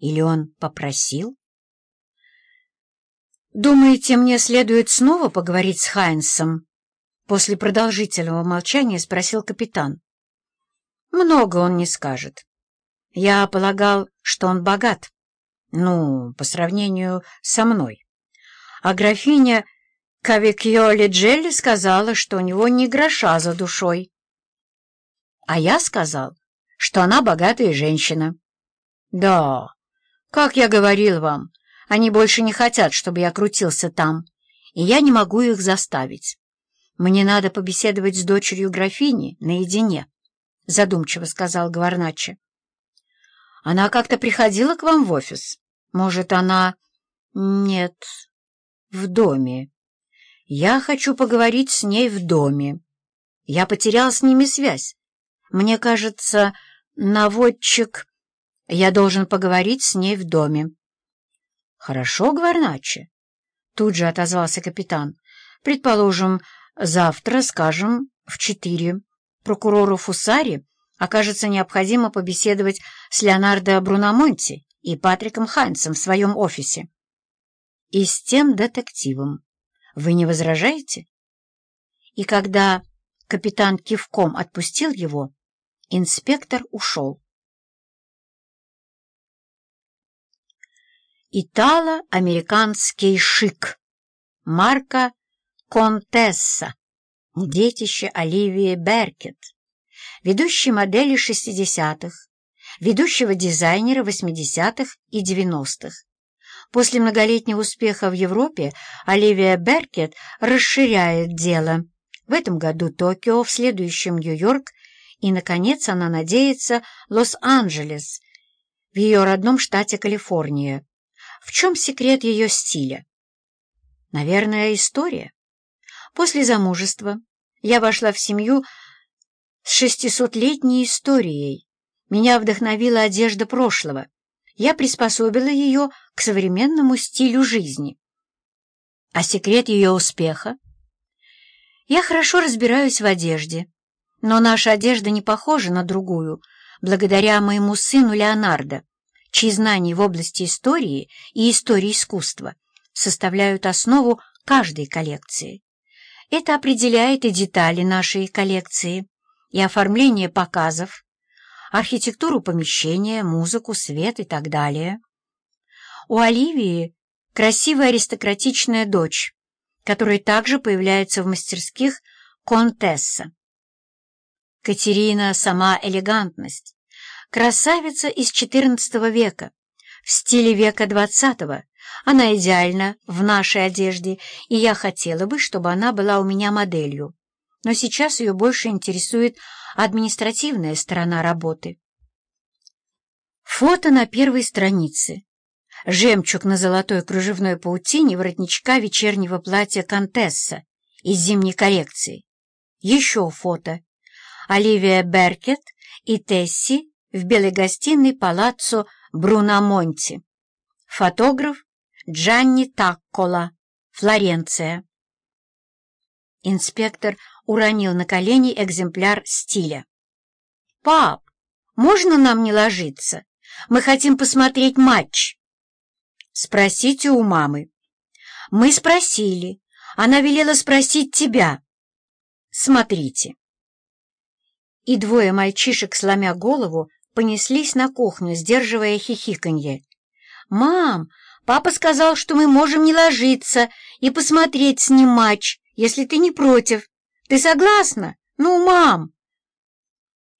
Или он попросил? «Думаете, мне следует снова поговорить с Хайнсом?» После продолжительного молчания спросил капитан. «Много он не скажет. Я полагал, что он богат. Ну, по сравнению со мной. А графиня Кавикьоли Джелли сказала, что у него ни гроша за душой. А я сказал, что она богатая женщина. Да, как я говорил вам, они больше не хотят, чтобы я крутился там, и я не могу их заставить. Мне надо побеседовать с дочерью графини наедине, — задумчиво сказал Гварначе. Она как-то приходила к вам в офис? Может, она... Нет, в доме. Я хочу поговорить с ней в доме. Я потерял с ними связь. Мне кажется, наводчик... Я должен поговорить с ней в доме. Хорошо, Гварначе. Тут же отозвался капитан. Предположим, завтра, скажем, в четыре. Прокурору Фусари окажется необходимо побеседовать с Леонардо Бруномонти и Патриком Хайнсом в своем офисе. И с тем детективом. Вы не возражаете? И когда капитан кивком отпустил его, инспектор ушел. Итало-американский шик. Марка Контесса. Детище Оливии Беркет. Ведущей модели 60-х, ведущего дизайнера 80-х и 90-х. После многолетнего успеха в Европе Оливия Беркет расширяет дело. В этом году Токио, в следующем Нью-Йорк и, наконец, она надеется Лос-Анджелес, в ее родном штате Калифорния. В чем секрет ее стиля? Наверное, история. После замужества я вошла в семью с шестисотлетней историей. Меня вдохновила одежда прошлого. Я приспособила ее к современному стилю жизни. А секрет ее успеха? Я хорошо разбираюсь в одежде, но наша одежда не похожа на другую, благодаря моему сыну Леонардо, чьи знания в области истории и истории искусства составляют основу каждой коллекции. Это определяет и детали нашей коллекции, и оформление показов, архитектуру помещения, музыку, свет и так далее. У Оливии красивая аристократичная дочь, которая также появляется в мастерских Контесса. Катерина — сама элегантность, красавица из XIV века, в стиле века XX. Она идеальна в нашей одежде, и я хотела бы, чтобы она была у меня моделью. Но сейчас ее больше интересует административная сторона работы. Фото на первой странице. Жемчуг на золотой кружевной паутине воротничка вечернего платья «Контесса» из зимней коллекции. Еще фото. Оливия Беркет и Тесси в белой гостиной палаццо Бруномонти. Фотограф Джанни Таккола, Флоренция. Инспектор уронил на колени экземпляр стиля. «Пап, можно нам не ложиться? Мы хотим посмотреть матч». «Спросите у мамы». «Мы спросили. Она велела спросить тебя». «Смотрите». И двое мальчишек, сломя голову, понеслись на кухню, сдерживая хихиканье. «Мам, папа сказал, что мы можем не ложиться и посмотреть с ним матч, если ты не против. Ты согласна? Ну, мам!»